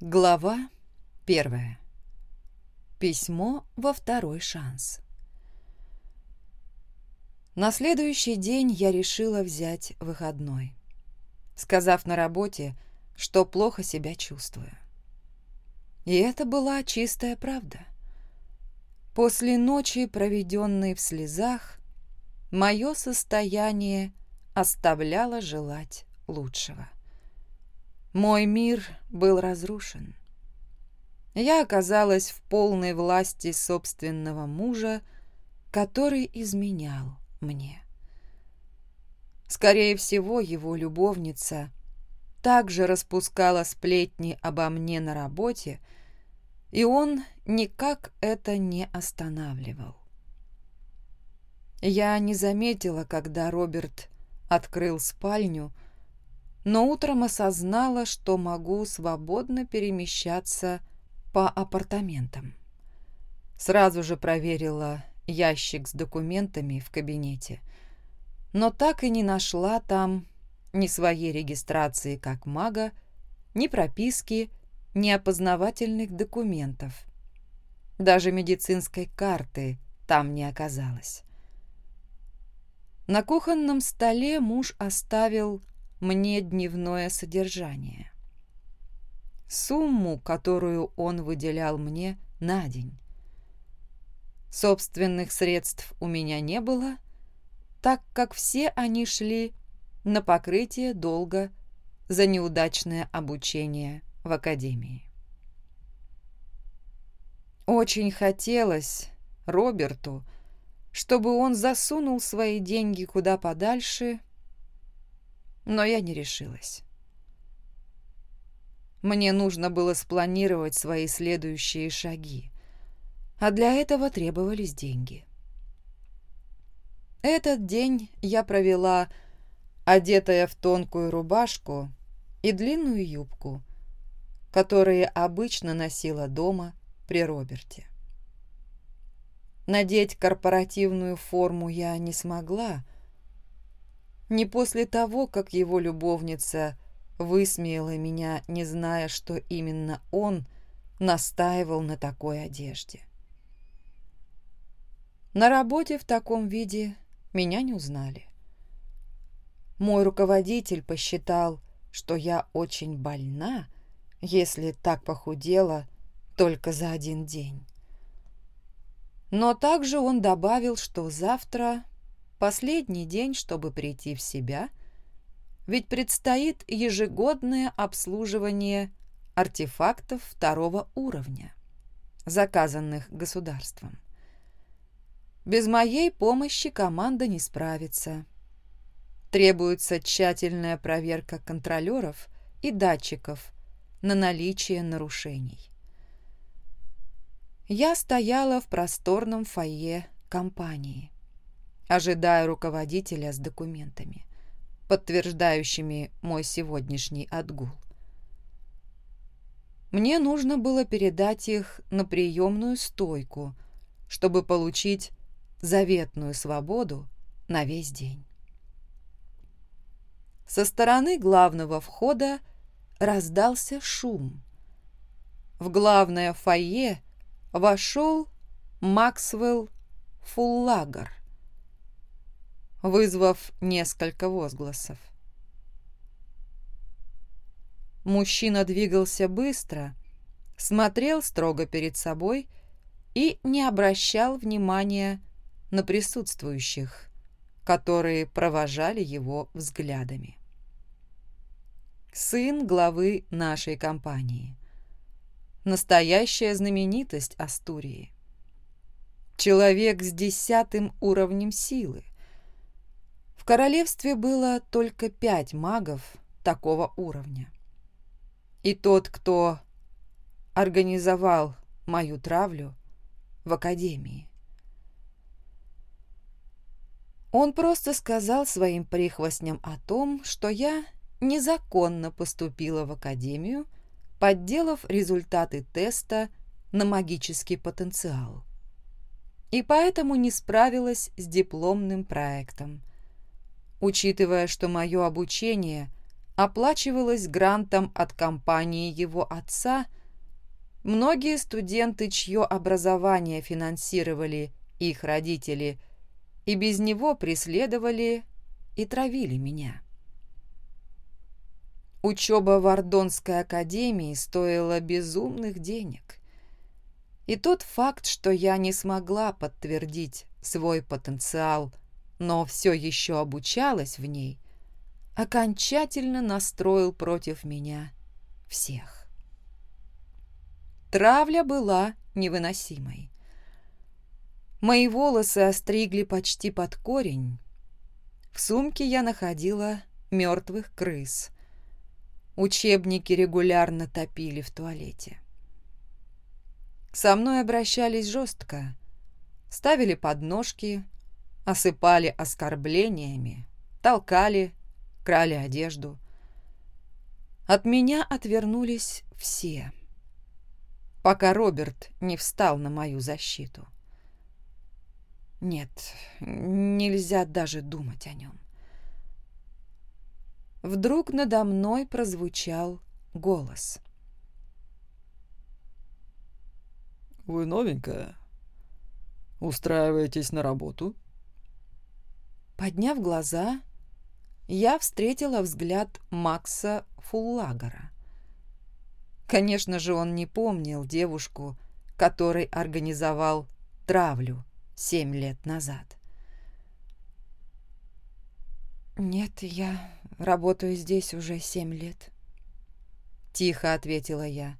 Глава первая. Письмо во второй шанс. На следующий день я решила взять выходной, сказав на работе, что плохо себя чувствую. И это была чистая правда. После ночи, проведенной в слезах, мое состояние оставляло желать лучшего. Мой мир был разрушен. Я оказалась в полной власти собственного мужа, который изменял мне. Скорее всего, его любовница также распускала сплетни обо мне на работе, и он никак это не останавливал. Я не заметила, когда Роберт открыл спальню, но утром осознала, что могу свободно перемещаться по апартаментам. Сразу же проверила ящик с документами в кабинете, но так и не нашла там ни своей регистрации как мага, ни прописки, ни опознавательных документов. Даже медицинской карты там не оказалось. На кухонном столе муж оставил мне дневное содержание. Сумму, которую он выделял мне на день. Собственных средств у меня не было, так как все они шли на покрытие долга за неудачное обучение в академии. Очень хотелось Роберту, чтобы он засунул свои деньги куда подальше но я не решилась. Мне нужно было спланировать свои следующие шаги, а для этого требовались деньги. Этот день я провела, одетая в тонкую рубашку и длинную юбку, которые обычно носила дома при Роберте. Надеть корпоративную форму я не смогла, не после того, как его любовница высмеяла меня, не зная, что именно он настаивал на такой одежде. На работе в таком виде меня не узнали. Мой руководитель посчитал, что я очень больна, если так похудела только за один день. Но также он добавил, что завтра Последний день, чтобы прийти в себя, ведь предстоит ежегодное обслуживание артефактов второго уровня, заказанных государством. Без моей помощи команда не справится. Требуется тщательная проверка контролеров и датчиков на наличие нарушений. Я стояла в просторном фойе компании ожидая руководителя с документами, подтверждающими мой сегодняшний отгул. Мне нужно было передать их на приемную стойку, чтобы получить заветную свободу на весь день. Со стороны главного входа раздался шум. В главное фойе вошел Максвелл Фуллагер вызвав несколько возгласов. Мужчина двигался быстро, смотрел строго перед собой и не обращал внимания на присутствующих, которые провожали его взглядами. Сын главы нашей компании. Настоящая знаменитость Астурии. Человек с десятым уровнем силы королевстве было только пять магов такого уровня. И тот, кто организовал мою травлю в академии. Он просто сказал своим прихвостням о том, что я незаконно поступила в академию, подделав результаты теста на магический потенциал. И поэтому не справилась с дипломным проектом, учитывая, что мое обучение оплачивалась грантом от компании его отца, многие студенты, чье образование финансировали их родители, и без него преследовали и травили меня. Учеба в Ордонской академии стоила безумных денег. И тот факт, что я не смогла подтвердить свой потенциал, но все еще обучалась в ней, окончательно настроил против меня всех. Травля была невыносимой. Мои волосы остригли почти под корень. В сумке я находила мертвых крыс. Учебники регулярно топили в туалете. Со мной обращались жестко. Ставили подножки, осыпали оскорблениями, толкали, крали одежду. От меня отвернулись все, пока Роберт не встал на мою защиту. Нет, нельзя даже думать о нем. Вдруг надо мной прозвучал голос. «Вы новенькая? Устраиваетесь на работу?» Подняв глаза, я встретила взгляд Макса Фуллагера. Конечно же, он не помнил девушку, который организовал травлю семь лет назад. «Нет, я работаю здесь уже семь лет», — тихо ответила я.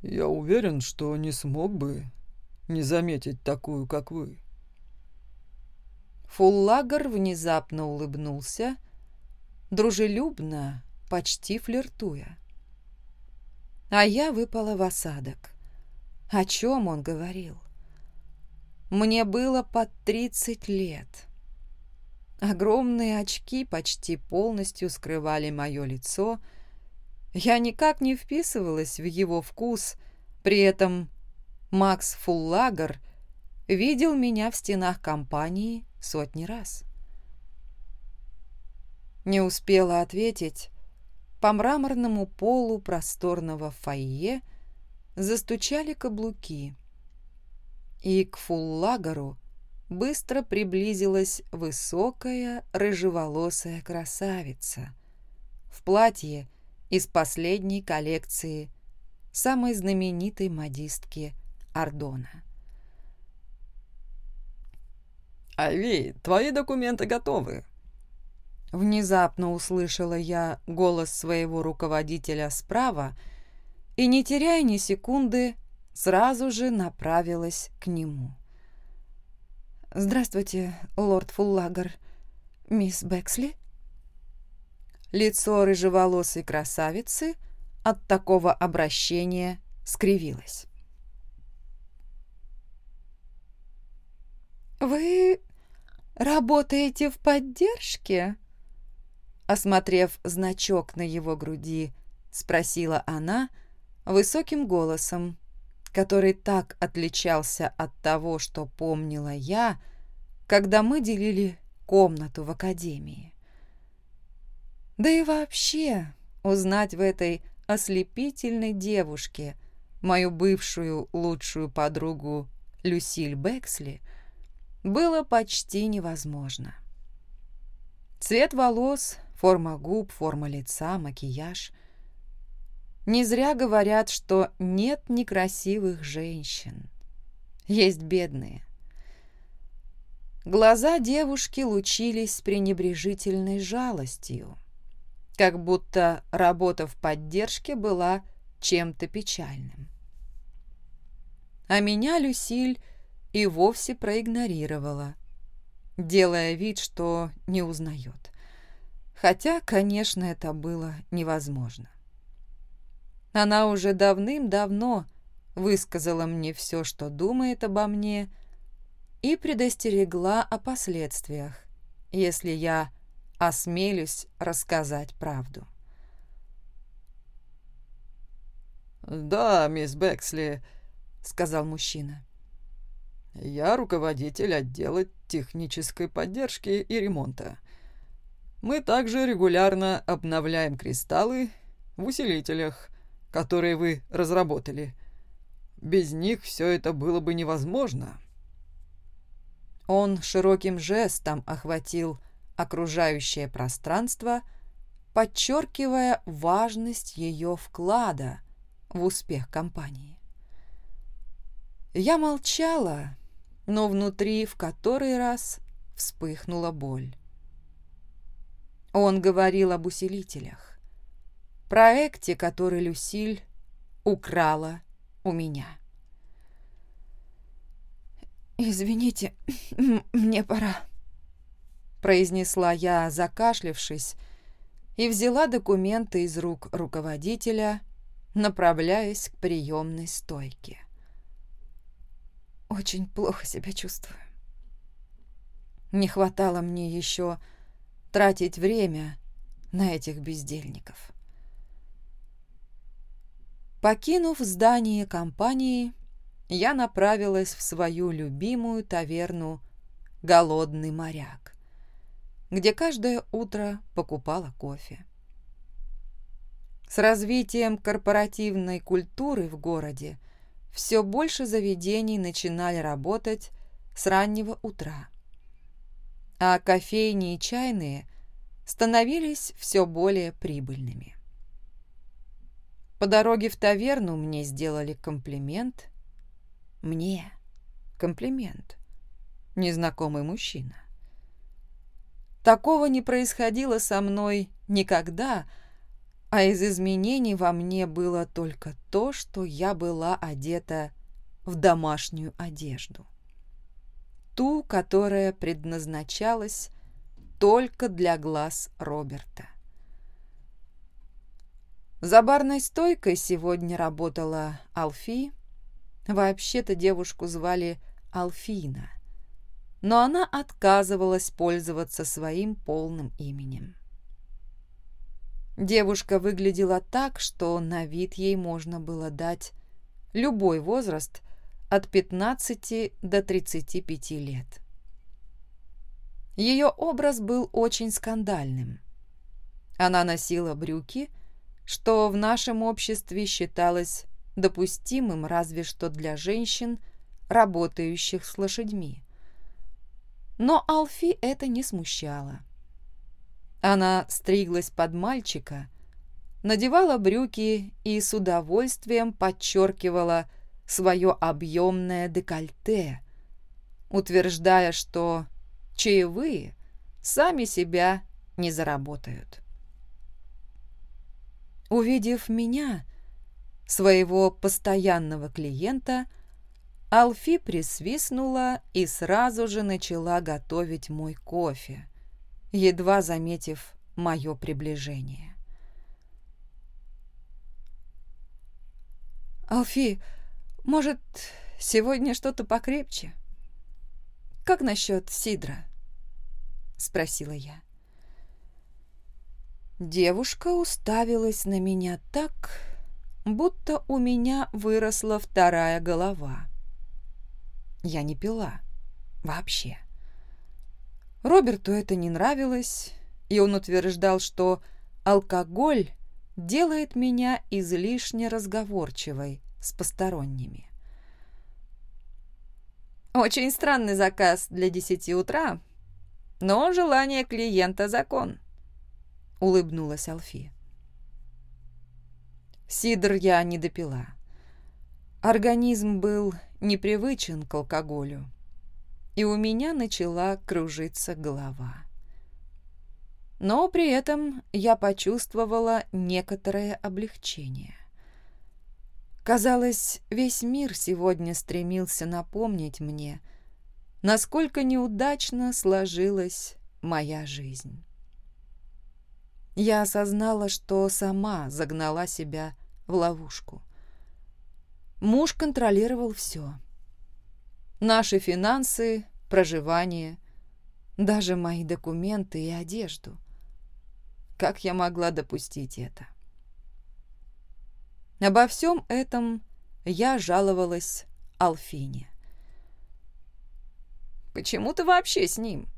«Я уверен, что не смог бы не заметить такую, как вы», Фуллагер внезапно улыбнулся, дружелюбно, почти флиртуя. А я выпала в осадок. О чем он говорил? Мне было под тридцать лет. Огромные очки почти полностью скрывали мое лицо. Я никак не вписывалась в его вкус, при этом Макс Фуллагер видел меня в стенах компании сотни раз. Не успела ответить. По мраморному полу просторного фойе застучали каблуки. И к фуллагору быстро приблизилась высокая рыжеволосая красавица в платье из последней коллекции самой знаменитой модистки Ардона. «Ави, твои документы готовы». Внезапно услышала я голос своего руководителя справа и, не теряя ни секунды, сразу же направилась к нему. «Здравствуйте, лорд Фуллагер. Мисс Бексли?» Лицо рыжеволосой красавицы от такого обращения скривилось. «Вы работаете в поддержке?» Осмотрев значок на его груди, спросила она высоким голосом, который так отличался от того, что помнила я, когда мы делили комнату в академии. Да и вообще узнать в этой ослепительной девушке мою бывшую лучшую подругу Люсиль Бексли – было почти невозможно. Цвет волос, форма губ, форма лица, макияж. Не зря говорят, что нет некрасивых женщин. Есть бедные. Глаза девушки лучились с пренебрежительной жалостью, как будто работа в поддержке была чем-то печальным. А меня Люсиль и вовсе проигнорировала, делая вид, что не узнает. Хотя, конечно, это было невозможно. Она уже давным-давно высказала мне все, что думает обо мне, и предостерегла о последствиях, если я осмелюсь рассказать правду. «Да, мисс Бексли», — сказал мужчина. Я руководитель отдела технической поддержки и ремонта. Мы также регулярно обновляем кристаллы в усилителях, которые вы разработали. Без них все это было бы невозможно. Он широким жестом охватил окружающее пространство, подчеркивая важность ее вклада в успех компании. Я молчала, но внутри в который раз вспыхнула боль. Он говорил об усилителях, проекте, который Люсиль украла у меня. «Извините, мне пора», — произнесла я, закашлившись, и взяла документы из рук руководителя, направляясь к приемной стойке. Очень плохо себя чувствую. Не хватало мне еще тратить время на этих бездельников. Покинув здание компании, я направилась в свою любимую таверну «Голодный моряк», где каждое утро покупала кофе. С развитием корпоративной культуры в городе все больше заведений начинали работать с раннего утра, а кофейни и чайные становились все более прибыльными. По дороге в таверну мне сделали комплимент – мне комплимент. Незнакомый мужчина. Такого не происходило со мной никогда, а из изменений во мне было только то, что я была одета в домашнюю одежду. Ту, которая предназначалась только для глаз Роберта. За барной стойкой сегодня работала Алфи, Вообще-то девушку звали Алфина, но она отказывалась пользоваться своим полным именем. Девушка выглядела так, что на вид ей можно было дать любой возраст от 15 до 35 лет. Ее образ был очень скандальным. Она носила брюки, что в нашем обществе считалось допустимым разве что для женщин, работающих с лошадьми. Но Алфи это не смущало. Она стриглась под мальчика, надевала брюки и с удовольствием подчеркивала свое объемное декольте, утверждая, что чаевые сами себя не заработают. Увидев меня, своего постоянного клиента, Алфи присвистнула и сразу же начала готовить мой кофе, едва заметив мое приближение. «Алфи, может, сегодня что-то покрепче? Как насчет сидра?» — спросила я. Девушка уставилась на меня так, будто у меня выросла вторая голова. Я не пила. Вообще. Роберту это не нравилось, и он утверждал, что алкоголь делает меня излишне разговорчивой с посторонними. Очень странный заказ для десяти утра, но желание клиента – закон, – улыбнулась Алфи. Сидр я не допила. Организм был непривычен к алкоголю, и у меня начала кружиться голова. Но при этом я почувствовала некоторое облегчение. Казалось, весь мир сегодня стремился напомнить мне, насколько неудачно сложилась моя жизнь я осознала, что сама загнала себя в ловушку. Муж контролировал все. Наши финансы, проживание, даже мои документы и одежду. Как я могла допустить это? Обо всем этом я жаловалась Алфине. «Почему ты вообще с ним?»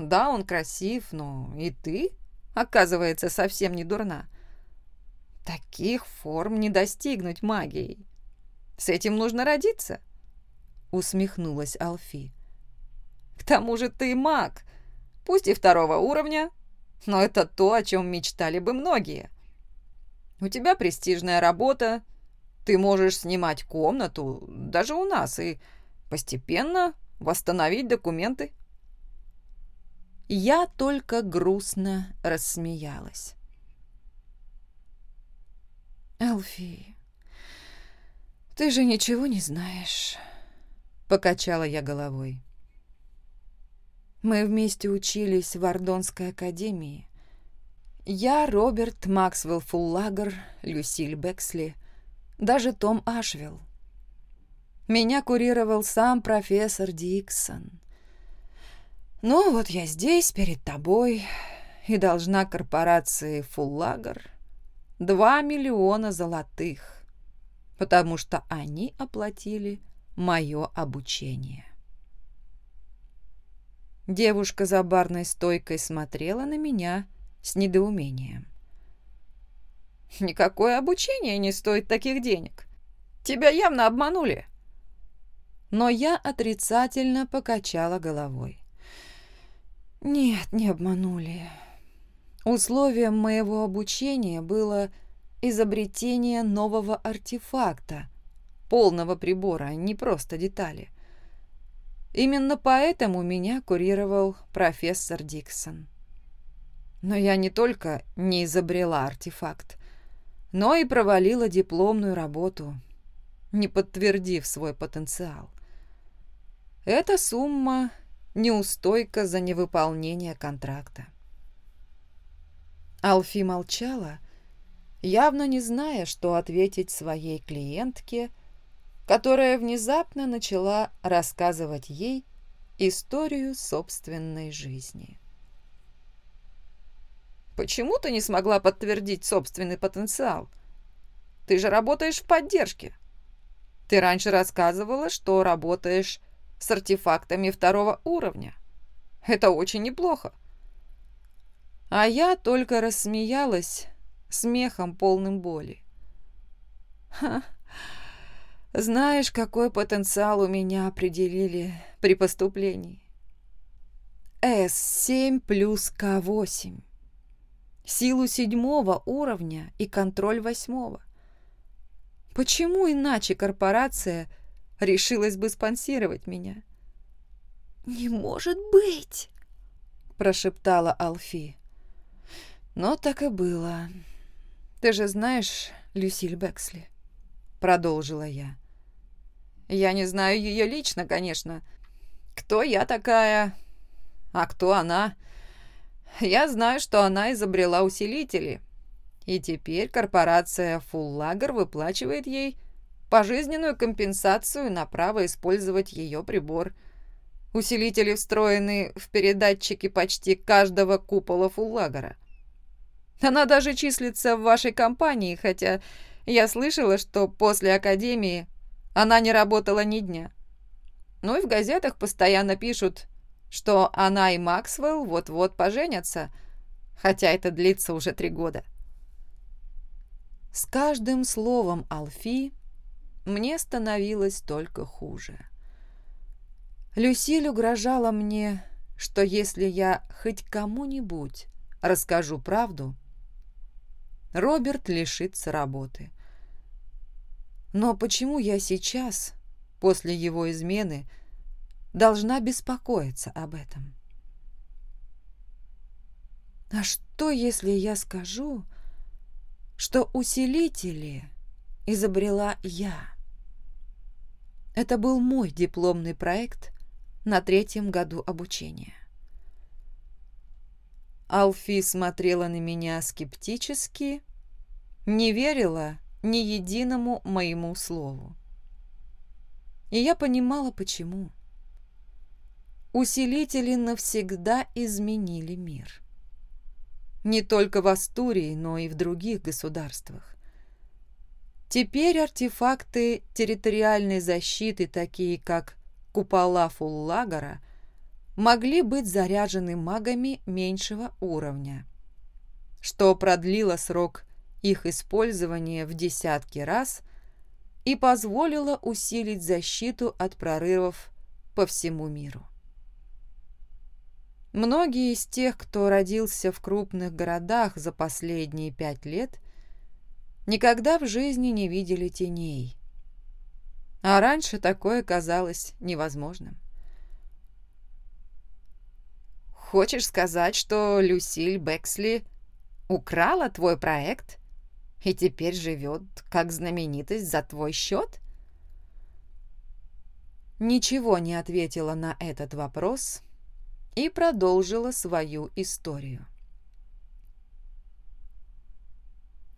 Да, он красив, но и ты, оказывается, совсем не дурна. Таких форм не достигнуть магией. С этим нужно родиться, усмехнулась Алфи. К тому же ты маг, пусть и второго уровня, но это то, о чем мечтали бы многие. У тебя престижная работа, ты можешь снимать комнату даже у нас и постепенно восстановить документы. Я только грустно рассмеялась. «Алфи, ты же ничего не знаешь», — покачала я головой. «Мы вместе учились в Ордонской академии. Я, Роберт, Максвелл Фуллагер, Люсиль Бексли, даже Том Ашвилл. Меня курировал сам профессор Диксон. Ну вот я здесь, перед тобой, и должна корпорации Фуллагер два миллиона золотых, потому что они оплатили мое обучение. Девушка за барной стойкой смотрела на меня с недоумением. «Никакое обучение не стоит таких денег. Тебя явно обманули», но я отрицательно покачала головой. Нет, не обманули. Условием моего обучения было изобретение нового артефакта, полного прибора, а не просто детали. Именно поэтому меня курировал профессор Диксон. Но я не только не изобрела артефакт, но и провалила дипломную работу, не подтвердив свой потенциал. Эта сумма – неустойка за невыполнение контракта. Алфи молчала, явно не зная, что ответить своей клиентке, которая внезапно начала рассказывать ей историю собственной жизни. «Почему ты не смогла подтвердить собственный потенциал? Ты же работаешь в поддержке. Ты раньше рассказывала, что работаешь с артефактами второго уровня. Это очень неплохо. А я только рассмеялась смехом полным боли. Ха, знаешь, какой потенциал у меня определили при поступлении? С7 плюс К8. Силу седьмого уровня и контроль восьмого. Почему иначе корпорация решилась бы спонсировать меня. «Не может быть!» – прошептала Алфи. Но так и было. Ты же знаешь Люсиль Бексли, продолжила я. Я не знаю ее лично, конечно. Кто я такая, а кто она? Я знаю, что она изобрела усилители, и теперь корпорация Фуллагер выплачивает ей пожизненную компенсацию на право использовать ее прибор. Усилители встроены в передатчики почти каждого купола фуллагера. Она даже числится в вашей компании, хотя я слышала, что после академии она не работала ни дня. Ну и в газетах постоянно пишут, что она и Максвелл вот-вот поженятся, хотя это длится уже три года. С каждым словом Алфи мне становилось только хуже. Люсиль угрожала мне, что если я хоть кому-нибудь расскажу правду, Роберт лишится работы. Но почему я сейчас, после его измены, должна беспокоиться об этом? А что, если я скажу, что усилители изобрела я? Это был мой дипломный проект на третьем году обучения. Алфи смотрела на меня скептически, не верила ни единому моему слову. И я понимала, почему. Усилители навсегда изменили мир. Не только в Астурии, но и в других государствах. Теперь артефакты территориальной защиты, такие как купола Фуллагора, могли быть заряжены магами меньшего уровня, что продлило срок их использования в десятки раз и позволило усилить защиту от прорывов по всему миру. Многие из тех, кто родился в крупных городах за последние пять лет, никогда в жизни не видели теней. А раньше такое казалось невозможным. «Хочешь сказать, что Люсиль Бексли украла твой проект и теперь живет как знаменитость за твой счет?» Ничего не ответила на этот вопрос и продолжила свою историю.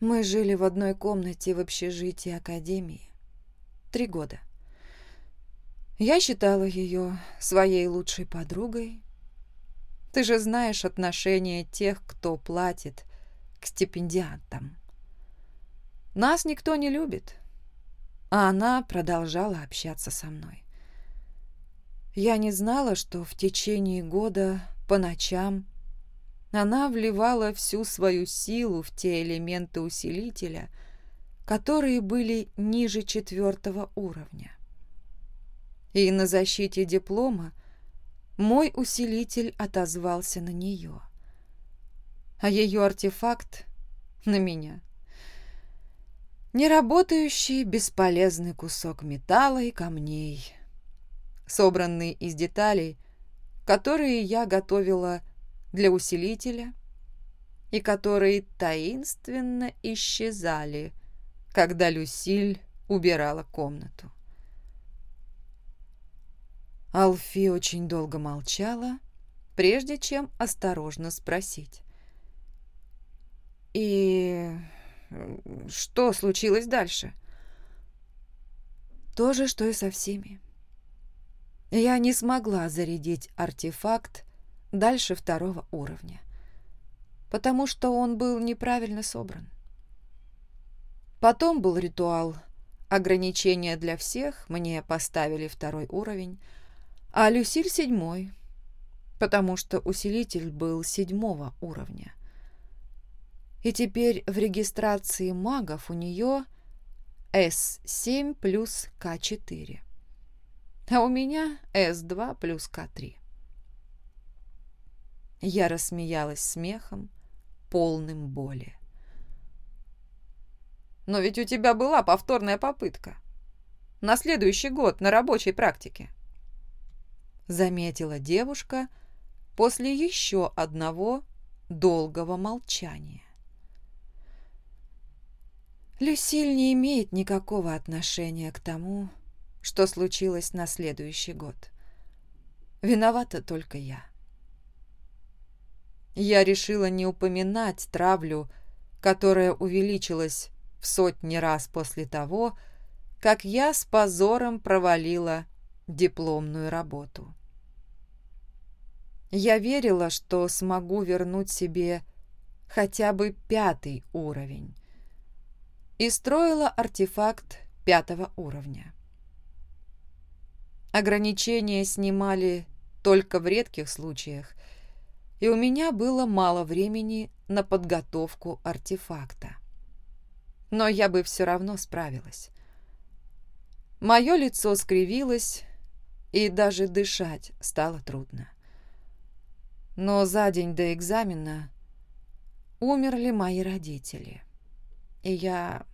Мы жили в одной комнате в общежитии Академии. Три года. Я считала ее своей лучшей подругой. Ты же знаешь отношение тех, кто платит к стипендиантам. Нас никто не любит, а она продолжала общаться со мной. Я не знала, что в течение года по ночам она вливала всю свою силу в те элементы усилителя, которые были ниже четвертого уровня. И на защите диплома мой усилитель отозвался на нее, а ее артефакт — на меня. Неработающий бесполезный кусок металла и камней, собранный из деталей, которые я готовила для усилителя и которые таинственно исчезали, когда Люсиль убирала комнату. Алфи очень долго молчала, прежде чем осторожно спросить. «И что случилось дальше?» «То же, что и со всеми. Я не смогла зарядить артефакт дальше второго уровня, потому что он был неправильно собран. Потом был ритуал ограничения для всех, мне поставили второй уровень, а Люсиль седьмой, потому что усилитель был седьмого уровня. И теперь в регистрации магов у нее С7 плюс К4, а у меня С2 плюс К3. Я рассмеялась смехом, полным боли. Но ведь у тебя была повторная попытка. На следующий год на рабочей практике. Заметила девушка после еще одного долгого молчания. Люсиль не имеет никакого отношения к тому, что случилось на следующий год. Виновата только я. Я решила не упоминать травлю, которая увеличилась в сотни раз после того, как я с позором провалила дипломную работу. Я верила, что смогу вернуть себе хотя бы пятый уровень и строила артефакт пятого уровня. Ограничения снимали только в редких случаях, и у меня было мало времени на подготовку артефакта но я бы все равно справилась. Мое лицо скривилось, и даже дышать стало трудно. Но за день до экзамена умерли мои родители, и я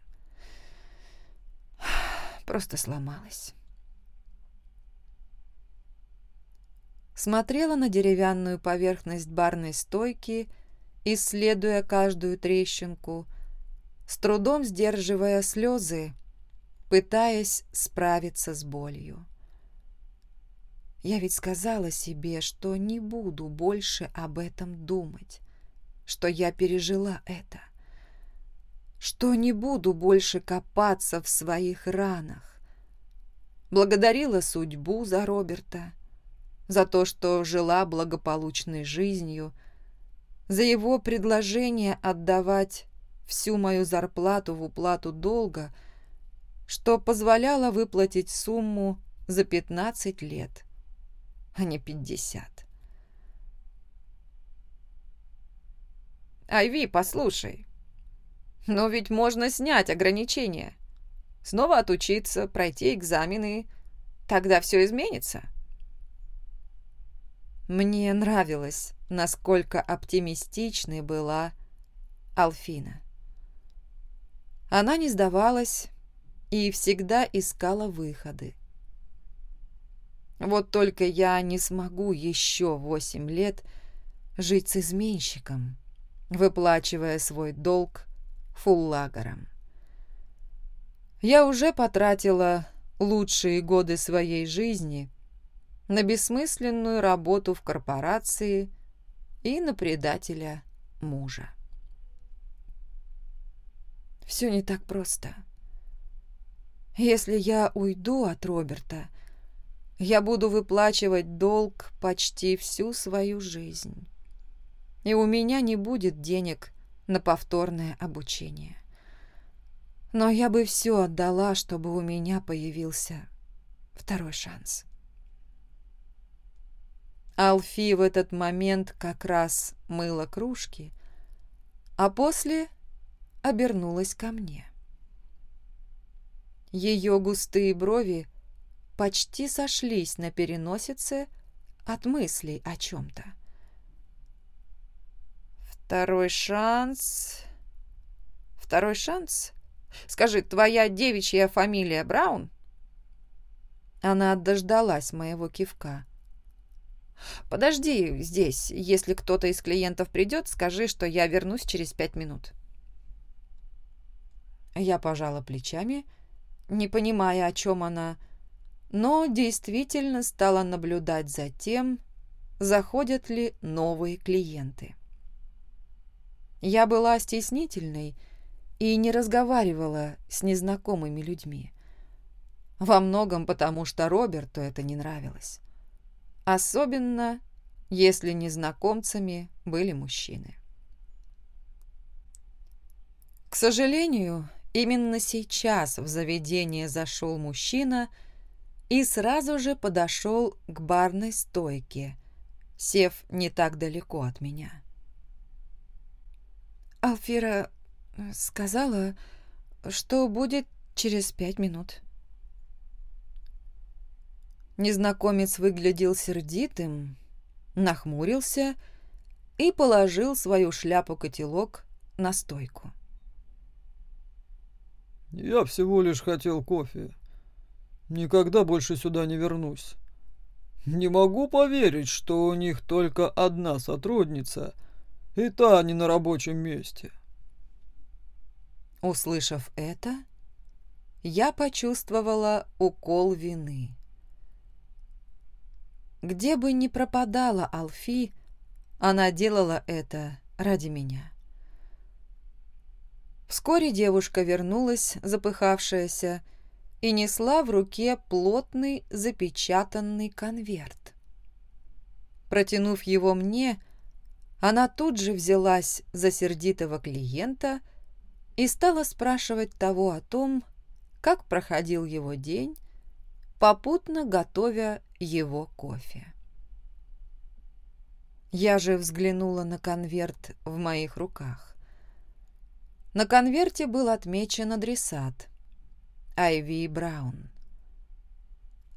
просто сломалась. Смотрела на деревянную поверхность барной стойки, исследуя каждую трещинку, с трудом сдерживая слезы, пытаясь справиться с болью. Я ведь сказала себе, что не буду больше об этом думать, что я пережила это, что не буду больше копаться в своих ранах. Благодарила судьбу за Роберта, за то, что жила благополучной жизнью, за его предложение отдавать всю мою зарплату в уплату долга, что позволяло выплатить сумму за 15 лет, а не 50. «Айви, послушай, но ведь можно снять ограничения. Снова отучиться, пройти экзамены. Тогда все изменится. Мне нравилось, насколько оптимистичной была Алфина. Она не сдавалась и всегда искала выходы. Вот только я не смогу еще восемь лет жить с изменщиком, выплачивая свой долг фуллагером. Я уже потратила лучшие годы своей жизни на бессмысленную работу в корпорации и на предателя мужа. Все не так просто. Если я уйду от Роберта, я буду выплачивать долг почти всю свою жизнь. И у меня не будет денег на повторное обучение. Но я бы все отдала, чтобы у меня появился второй шанс. Алфи в этот момент как раз мыла кружки, а после обернулась ко мне. Ее густые брови почти сошлись на переносице от мыслей о чем-то. «Второй шанс...» «Второй шанс? Скажи, твоя девичья фамилия Браун?» Она дождалась моего кивка. «Подожди здесь. Если кто-то из клиентов придет, скажи, что я вернусь через пять минут». Я пожала плечами, не понимая, о чем она, но действительно стала наблюдать за тем, заходят ли новые клиенты. Я была стеснительной и не разговаривала с незнакомыми людьми. Во многом потому, что Роберту это не нравилось. Особенно, если незнакомцами были мужчины. К сожалению, именно сейчас в заведение зашел мужчина – и сразу же подошел к барной стойке, сев не так далеко от меня. Алфира э, сказала, что будет через пять минут. Незнакомец выглядел сердитым, нахмурился и положил свою шляпу-котелок на стойку. «Я всего лишь хотел кофе», Никогда больше сюда не вернусь. Не могу поверить, что у них только одна сотрудница, и та не на рабочем месте. Услышав это, я почувствовала укол вины. Где бы ни пропадала Алфи, она делала это ради меня. Вскоре девушка вернулась, запыхавшаяся, и несла в руке плотный запечатанный конверт. Протянув его мне, она тут же взялась за сердитого клиента и стала спрашивать того о том, как проходил его день, попутно готовя его кофе. Я же взглянула на конверт в моих руках. На конверте был отмечен адресат – Айви Браун.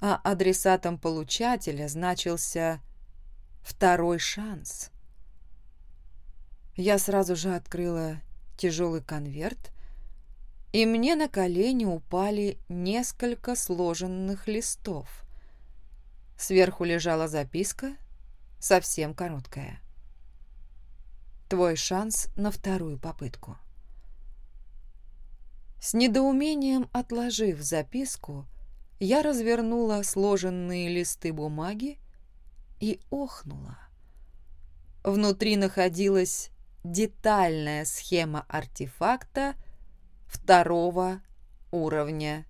А адресатом получателя значился «Второй шанс». Я сразу же открыла тяжелый конверт, и мне на колени упали несколько сложенных листов. Сверху лежала записка, совсем короткая. «Твой шанс на вторую попытку». С недоумением отложив записку, я развернула сложенные листы бумаги и охнула. Внутри находилась детальная схема артефакта второго уровня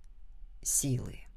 силы.